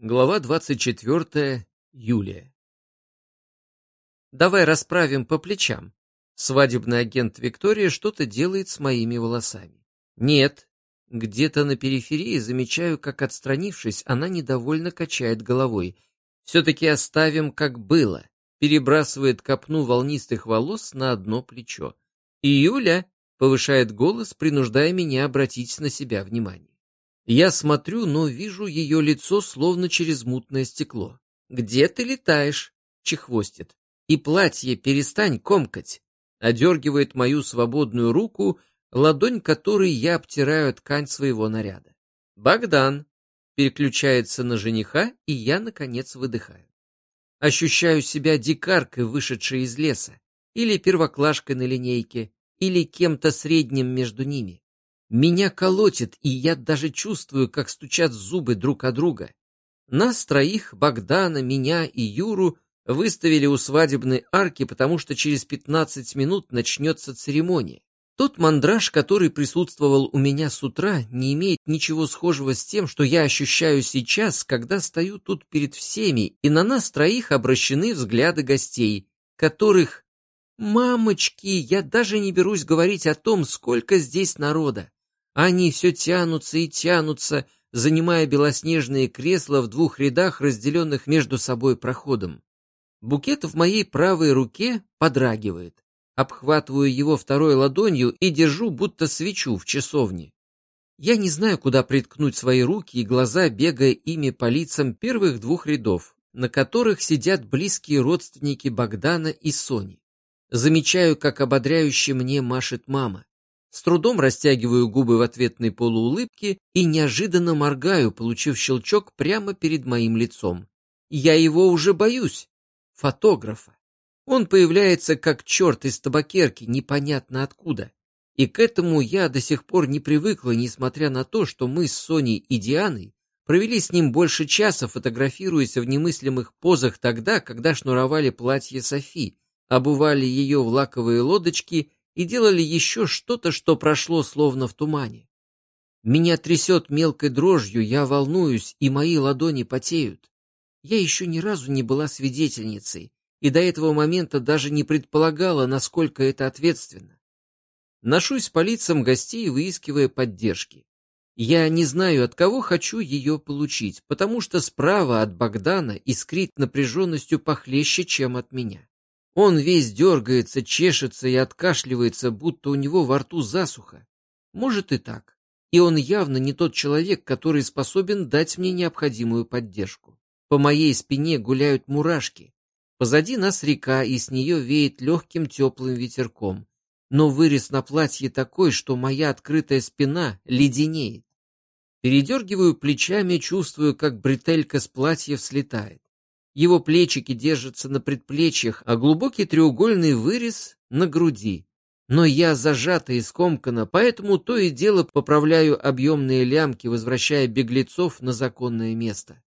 Глава 24. Юлия. Давай расправим по плечам. Свадебный агент Виктория что-то делает с моими волосами. Нет. Где-то на периферии замечаю, как отстранившись, она недовольно качает головой. Все-таки оставим, как было. Перебрасывает копну волнистых волос на одно плечо. И Юля повышает голос, принуждая меня обратить на себя внимание. Я смотрю, но вижу ее лицо словно через мутное стекло. «Где ты летаешь?» — чехвостит. «И платье перестань комкать!» Одергивает мою свободную руку, ладонь которой я обтираю ткань своего наряда. «Богдан!» переключается на жениха, и я, наконец, выдыхаю. Ощущаю себя дикаркой, вышедшей из леса, или первоклашкой на линейке, или кем-то средним между ними. Меня колотит, и я даже чувствую, как стучат зубы друг о друга. Нас троих, Богдана, меня и Юру, выставили у свадебной арки, потому что через 15 минут начнется церемония. Тот мандраж, который присутствовал у меня с утра, не имеет ничего схожего с тем, что я ощущаю сейчас, когда стою тут перед всеми, и на нас троих обращены взгляды гостей, которых... Мамочки, я даже не берусь говорить о том, сколько здесь народа. Они все тянутся и тянутся, занимая белоснежные кресла в двух рядах, разделенных между собой проходом. Букет в моей правой руке подрагивает. Обхватываю его второй ладонью и держу, будто свечу в часовне. Я не знаю, куда приткнуть свои руки и глаза, бегая ими по лицам первых двух рядов, на которых сидят близкие родственники Богдана и Сони. Замечаю, как ободряюще мне машет мама. С трудом растягиваю губы в ответной полуулыбке и неожиданно моргаю, получив щелчок прямо перед моим лицом. Я его уже боюсь. Фотографа. Он появляется как черт из табакерки, непонятно откуда. И к этому я до сих пор не привыкла, несмотря на то, что мы с Соней и Дианой провели с ним больше часа, фотографируясь в немыслимых позах тогда, когда шнуровали платье Софи, обували ее в лаковые лодочки и делали еще что-то, что прошло словно в тумане. Меня трясет мелкой дрожью, я волнуюсь, и мои ладони потеют. Я еще ни разу не была свидетельницей, и до этого момента даже не предполагала, насколько это ответственно. Ношусь по лицам гостей, выискивая поддержки. Я не знаю, от кого хочу ее получить, потому что справа от Богдана искрит напряженностью похлеще, чем от меня. Он весь дергается, чешется и откашливается, будто у него во рту засуха. Может и так. И он явно не тот человек, который способен дать мне необходимую поддержку. По моей спине гуляют мурашки. Позади нас река, и с нее веет легким теплым ветерком. Но вырез на платье такой, что моя открытая спина леденеет. Передергиваю плечами, чувствую, как бретелька с платья слетает. Его плечики держатся на предплечьях, а глубокий треугольный вырез на груди. Но я зажата и скомкана, поэтому то и дело поправляю объемные лямки, возвращая беглецов на законное место.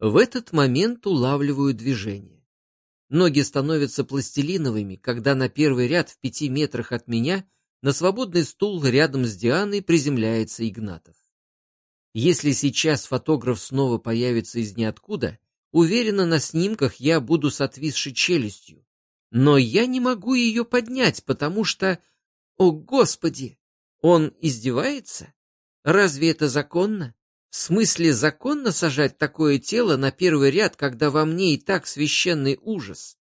В этот момент улавливаю движение. Ноги становятся пластилиновыми, когда на первый ряд в пяти метрах от меня на свободный стул рядом с Дианой приземляется Игнатов. Если сейчас фотограф снова появится из ниоткуда, Уверена, на снимках я буду с отвисшей челюстью. Но я не могу ее поднять, потому что... О, Господи! Он издевается? Разве это законно? В смысле законно сажать такое тело на первый ряд, когда во мне и так священный ужас?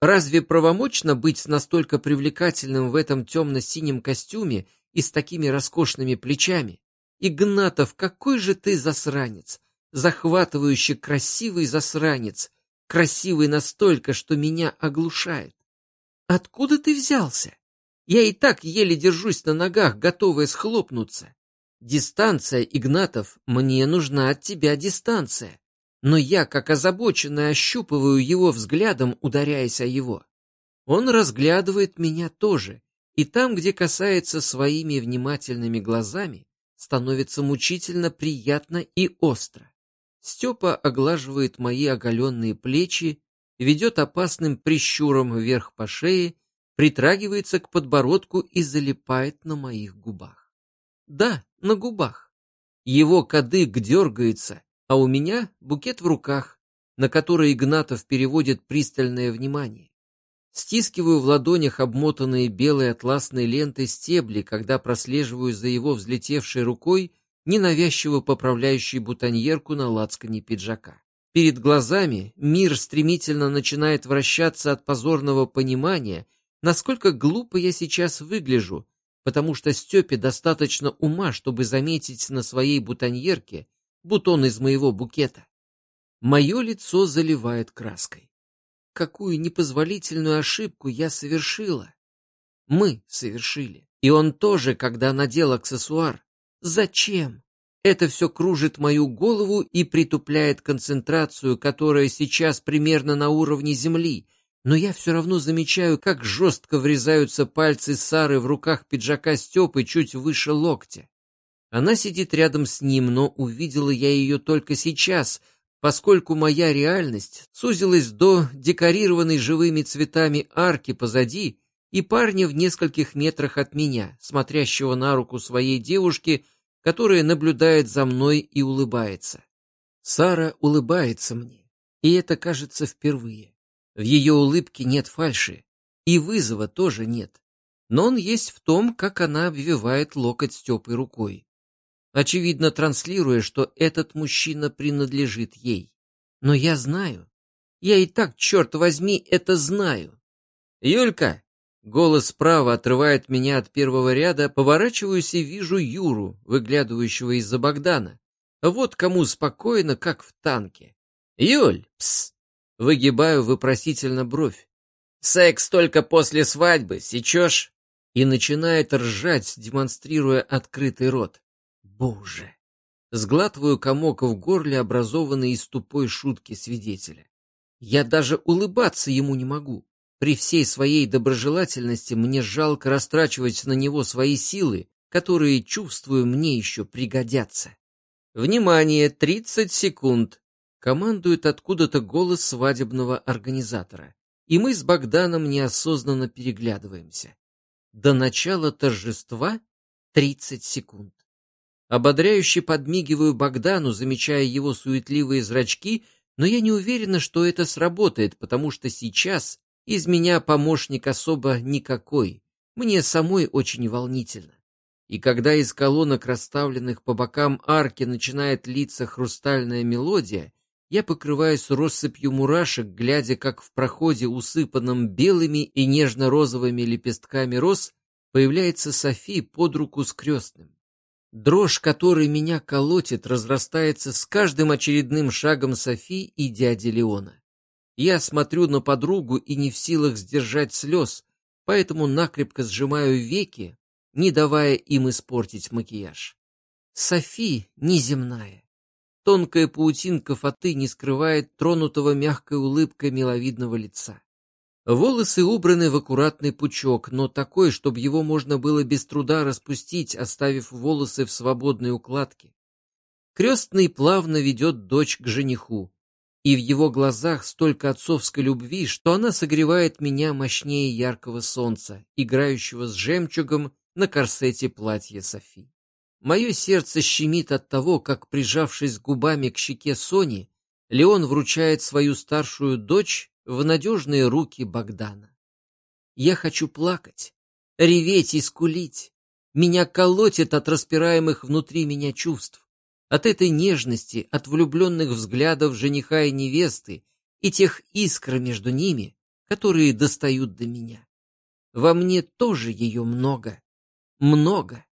Разве правомочно быть настолько привлекательным в этом темно-синем костюме и с такими роскошными плечами? Игнатов, какой же ты засранец! Захватывающе красивый засранец, красивый настолько, что меня оглушает. Откуда ты взялся? Я и так еле держусь на ногах, готовая схлопнуться. Дистанция, Игнатов, мне нужна от тебя дистанция. Но я, как озабоченный, ощупываю его взглядом, ударяясь о его. Он разглядывает меня тоже, и там, где касается своими внимательными глазами, становится мучительно приятно и остро. Степа оглаживает мои оголенные плечи, ведет опасным прищуром вверх по шее, притрагивается к подбородку и залипает на моих губах. Да, на губах. Его кадык дергается, а у меня букет в руках, на который Игнатов переводит пристальное внимание. Стискиваю в ладонях обмотанные белой атласной лентой стебли, когда прослеживаю за его взлетевшей рукой, ненавязчиво поправляющей бутоньерку на лацкане пиджака. Перед глазами мир стремительно начинает вращаться от позорного понимания, насколько глупо я сейчас выгляжу, потому что Степе достаточно ума, чтобы заметить на своей бутоньерке бутон из моего букета. Мое лицо заливает краской. Какую непозволительную ошибку я совершила. Мы совершили. И он тоже, когда надел аксессуар. Зачем? Это все кружит мою голову и притупляет концентрацию, которая сейчас примерно на уровне земли, но я все равно замечаю, как жестко врезаются пальцы Сары в руках пиджака Степы чуть выше локтя. Она сидит рядом с ним, но увидела я ее только сейчас, поскольку моя реальность сузилась до декорированной живыми цветами арки позади и парня в нескольких метрах от меня, смотрящего на руку своей девушки, которая наблюдает за мной и улыбается. Сара улыбается мне, и это кажется впервые. В ее улыбке нет фальши, и вызова тоже нет, но он есть в том, как она обвивает локоть Степой рукой очевидно транслируя, что этот мужчина принадлежит ей. Но я знаю. Я и так, черт возьми, это знаю. «Юлька!» Голос справа отрывает меня от первого ряда, поворачиваюсь и вижу Юру, выглядывающего из-за Богдана. Вот кому спокойно, как в танке. «Юль, пс!» Выгибаю вопросительно бровь. «Секс только после свадьбы, сечешь?» И начинает ржать, демонстрируя открытый рот. Боже! Сглатываю комок в горле, образованный из тупой шутки свидетеля. Я даже улыбаться ему не могу. При всей своей доброжелательности мне жалко растрачивать на него свои силы, которые, чувствую, мне еще пригодятся. Внимание, 30 секунд. Командует откуда-то голос свадебного организатора. И мы с Богданом неосознанно переглядываемся. До начала торжества 30 секунд. Ободряюще подмигиваю Богдану, замечая его суетливые зрачки, но я не уверена, что это сработает, потому что сейчас из меня помощник особо никакой. Мне самой очень волнительно. И когда из колонок, расставленных по бокам арки, начинает литься хрустальная мелодия, я покрываюсь россыпью мурашек, глядя, как в проходе, усыпанном белыми и нежно-розовыми лепестками роз, появляется Софи под руку с крестным. Дрожь, которой меня колотит, разрастается с каждым очередным шагом Софи и дяди Леона. Я смотрю на подругу и не в силах сдержать слез, поэтому накрепко сжимаю веки, не давая им испортить макияж. Софи неземная. Тонкая паутинка фаты не скрывает тронутого мягкой улыбкой миловидного лица. Волосы убраны в аккуратный пучок, но такой, чтобы его можно было без труда распустить, оставив волосы в свободной укладке. Крестный плавно ведет дочь к жениху, и в его глазах столько отцовской любви, что она согревает меня мощнее яркого солнца, играющего с жемчугом на корсете платья Софи. Мое сердце щемит от того, как, прижавшись губами к щеке Сони, Леон вручает свою старшую дочь в надежные руки Богдана. Я хочу плакать, реветь и скулить. Меня колотит от распираемых внутри меня чувств, от этой нежности, от влюбленных взглядов жениха и невесты и тех искр между ними, которые достают до меня. Во мне тоже ее много, много.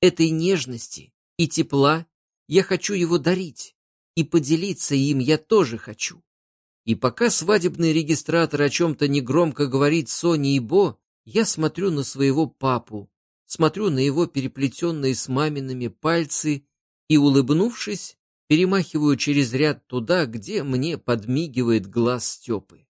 Этой нежности и тепла я хочу его дарить, и поделиться им я тоже хочу. И пока свадебный регистратор о чем-то негромко говорит Соне и Бо, я смотрю на своего папу, смотрю на его переплетенные с мамиными пальцы и, улыбнувшись, перемахиваю через ряд туда, где мне подмигивает глаз Степы.